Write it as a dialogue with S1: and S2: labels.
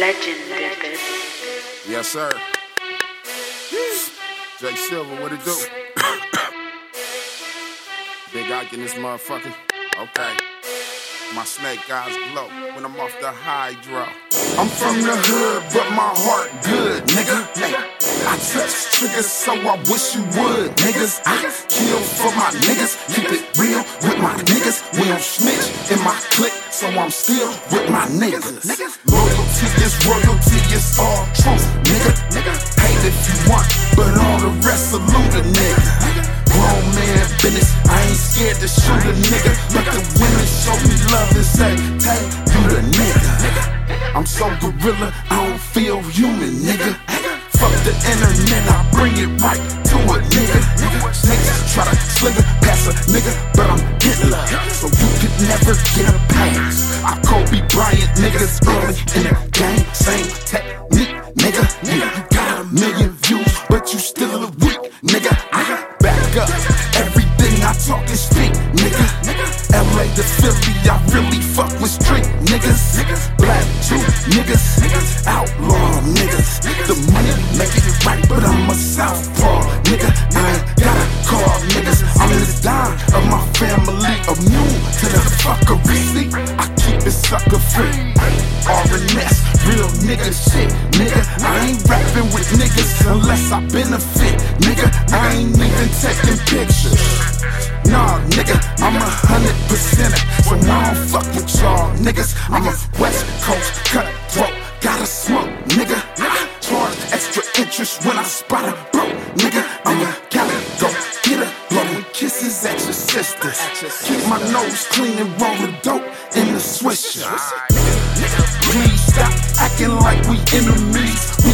S1: Legend.
S2: Yes, sir. Jake Silver, what it do? Big Ike in this motherfucker. Okay. My snake eyes glow when I'm off the hydro. I'm from the hood, but my heart good, nigga. I touch triggers, so I wish you would, niggas. I kill for my niggas, keep it real with my niggas. We don't snitch in my clique, so I'm still with my niggas. Loyalty is royalty, it's all truth, nigga. Hate if you want, but all the rest salute a nigga. Grown man business, I ain't scared to shoot a nigga. Let the I'm so gorilla, I don't feel human, nigga. Fuck the internet, I bring it right to a nigga. Niggas try to slither past a nigga, but I'm Hitler, so you could never get a pass. I Kobe Bryant, niggas early in the game, same technique, nigga. Yeah, immune to the fuckery. See, I keep it sucker free. RNS, real nigga shit, nigga. I ain't rapping with niggas unless I benefit, nigga. I ain't even taking pictures. Nah, nigga, I'm a hundred percenter, so I don't fuck with y'all niggas. I'm a West Coast cutthroat, sisters. Keep my nose clean and roll the dope in the swisher. Please stop acting like we enemies.